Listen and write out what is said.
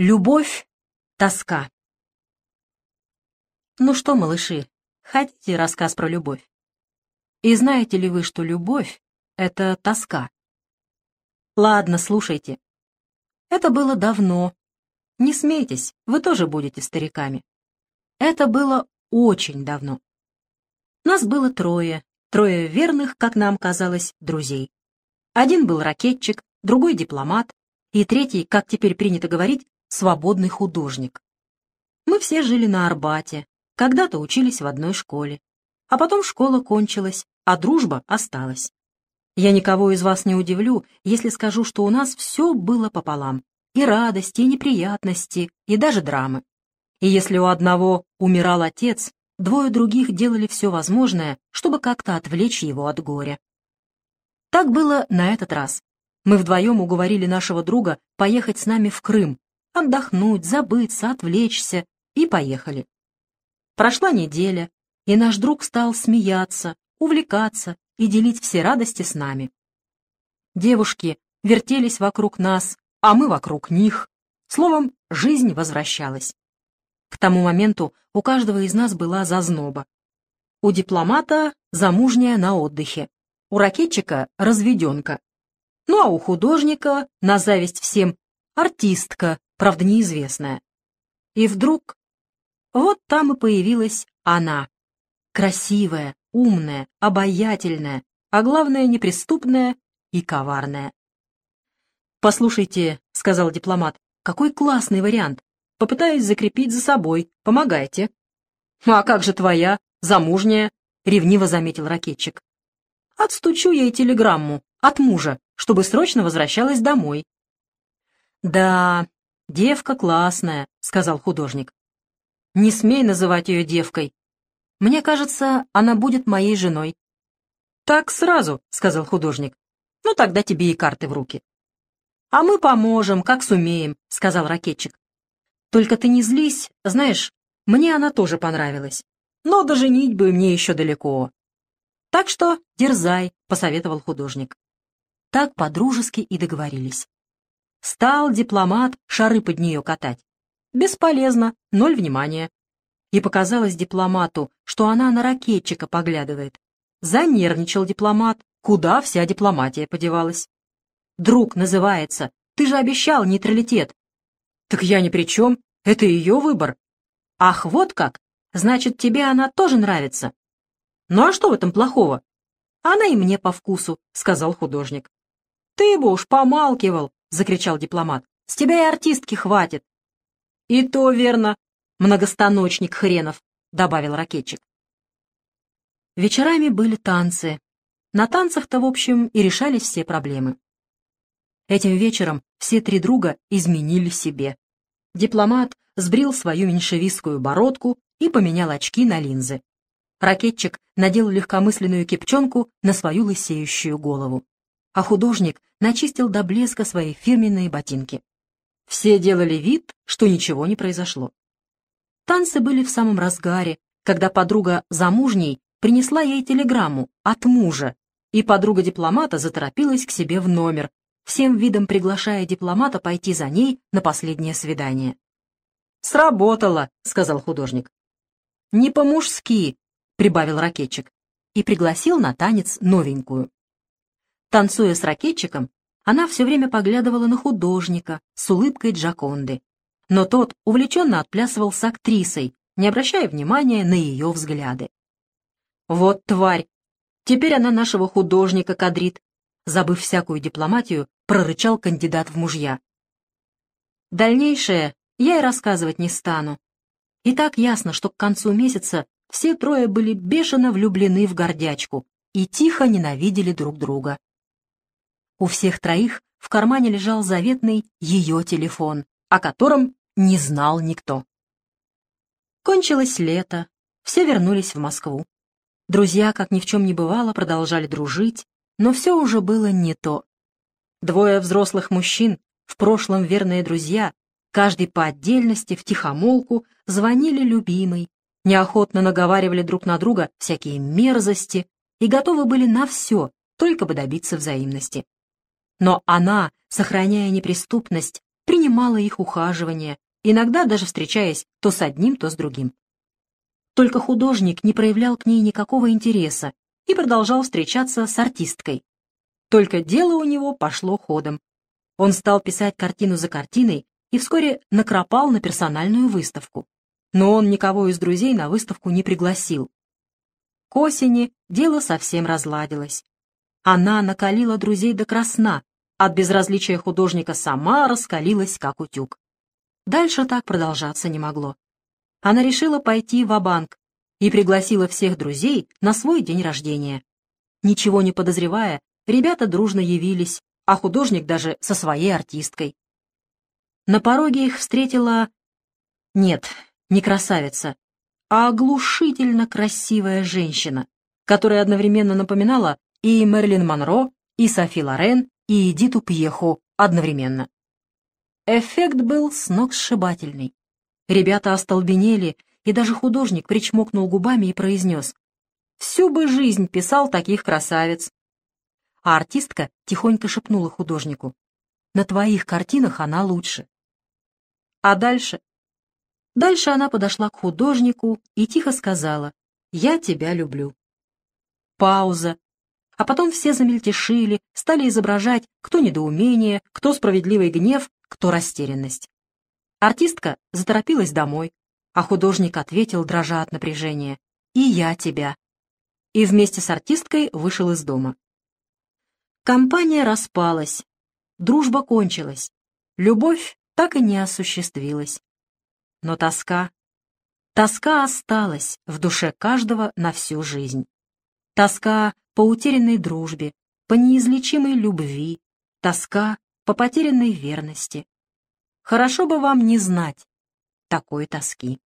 Любовь, тоска. Ну что, малыши, хотите рассказ про любовь? И знаете ли вы, что любовь — это тоска? Ладно, слушайте. Это было давно. Не смейтесь, вы тоже будете стариками. Это было очень давно. Нас было трое, трое верных, как нам казалось, друзей. Один был ракетчик, другой дипломат, и третий, как теперь принято говорить, свободный художник. Мы все жили на Арбате, когда-то учились в одной школе. А потом школа кончилась, а дружба осталась. Я никого из вас не удивлю, если скажу, что у нас все было пополам. И радости, и неприятности, и даже драмы. И если у одного умирал отец, двое других делали все возможное, чтобы как-то отвлечь его от горя. Так было на этот раз. Мы вдвоем уговорили нашего друга поехать с нами в Крым, отдохнуть, забыться, отвлечься, и поехали. Прошла неделя, и наш друг стал смеяться, увлекаться и делить все радости с нами. Девушки вертелись вокруг нас, а мы вокруг них. Словом, жизнь возвращалась. К тому моменту у каждого из нас была зазноба. У дипломата замужняя на отдыхе, у ракетчика разведенка. Ну а у художника, на зависть всем, артистка, правда неизвестная. И вдруг вот там и появилась она. Красивая, умная, обаятельная, а главное, неприступная и коварная. «Послушайте», — сказал дипломат, — «какой классный вариант. Попытаюсь закрепить за собой. Помогайте». «А как же твоя, замужняя?» — ревниво заметил ракетчик. «Отстучу ей телеграмму от мужа, чтобы срочно возвращалась домой». «Да, девка классная», — сказал художник. «Не смей называть ее девкой. Мне кажется, она будет моей женой». «Так сразу», — сказал художник. «Ну, тогда тебе и карты в руки». «А мы поможем, как сумеем», — сказал ракетчик. «Только ты не злись, знаешь, мне она тоже понравилась. Но до бы мне еще далеко». «Так что дерзай», — посоветовал художник. Так подружески и договорились. Стал дипломат шары под нее катать. Бесполезно, ноль внимания. И показалось дипломату, что она на ракетчика поглядывает. Занервничал дипломат, куда вся дипломатия подевалась. «Друг называется, ты же обещал нейтралитет». «Так я ни при чем, это ее выбор». «Ах, вот как! Значит, тебе она тоже нравится?» «Ну а что в этом плохого?» «Она и мне по вкусу», — сказал художник. «Ты бы уж помалкивал», — закричал дипломат. «С тебя и артистки хватит». «И то верно, многостаночник хренов», — добавил ракетчик. Вечерами были танцы. На танцах-то, в общем, и решались все проблемы. Этим вечером все три друга изменили себе. Дипломат сбрил свою меньшевистскую бородку и поменял очки на линзы. Ракетчик надел легкомысленную кипчонку на свою лысеющую голову а художник начистил до блеска свои фирменные ботинки. Все делали вид, что ничего не произошло. Танцы были в самом разгаре, когда подруга замужней принесла ей телеграмму от мужа, и подруга дипломата заторопилась к себе в номер, всем видом приглашая дипломата пойти за ней на последнее свидание. «Сработало», — сказал художник. «Не по-мужски», — прибавил ракетчик, и пригласил на танец новенькую. Танцуя с ракетчиком, она все время поглядывала на художника с улыбкой Джаконды. Но тот увлеченно отплясывал с актрисой, не обращая внимания на ее взгляды. «Вот тварь! Теперь она нашего художника кадрит!» Забыв всякую дипломатию, прорычал кандидат в мужья. Дальнейшее я и рассказывать не стану. И так ясно, что к концу месяца все трое были бешено влюблены в гордячку и тихо ненавидели друг друга. У всех троих в кармане лежал заветный ее телефон, о котором не знал никто. Кончилось лето, все вернулись в Москву. Друзья, как ни в чем не бывало, продолжали дружить, но все уже было не то. Двое взрослых мужчин, в прошлом верные друзья, каждый по отдельности, в тихомолку, звонили любимой, неохотно наговаривали друг на друга всякие мерзости и готовы были на все, только бы добиться взаимности. Но она, сохраняя неприступность, принимала их ухаживание, иногда даже встречаясь то с одним, то с другим. Только художник не проявлял к ней никакого интереса и продолжал встречаться с артисткой. Только дело у него пошло ходом. Он стал писать картину за картиной и вскоре накропал на персональную выставку. Но он никого из друзей на выставку не пригласил. К осени дело совсем разладилось. Она накалила друзей до красна, от безразличия художника сама раскалилась, как утюг. Дальше так продолжаться не могло. Она решила пойти в банк и пригласила всех друзей на свой день рождения. Ничего не подозревая, ребята дружно явились, а художник даже со своей артисткой. На пороге их встретила... Нет, не красавица, а оглушительно красивая женщина, которая одновременно напоминала и Мерлин Монро, и Софи Лорен, и Эдиту Пьеху одновременно. Эффект был сногсшибательный. Ребята остолбенели, и даже художник причмокнул губами и произнес «Всю бы жизнь писал таких красавиц». А артистка тихонько шепнула художнику «На твоих картинах она лучше». А дальше? Дальше она подошла к художнику и тихо сказала «Я тебя люблю». Пауза, а потом все замельтешили, стали изображать кто недоумение, кто справедливый гнев, кто растерянность. Артистка заторопилась домой, а художник ответил, дрожа от напряжения, «И я тебя». И вместе с артисткой вышел из дома. Компания распалась, дружба кончилась, любовь так и не осуществилась. Но тоска, тоска осталась в душе каждого на всю жизнь. Тоска по утерянной дружбе, по неизлечимой любви, тоска по потерянной верности. Хорошо бы вам не знать такой тоски.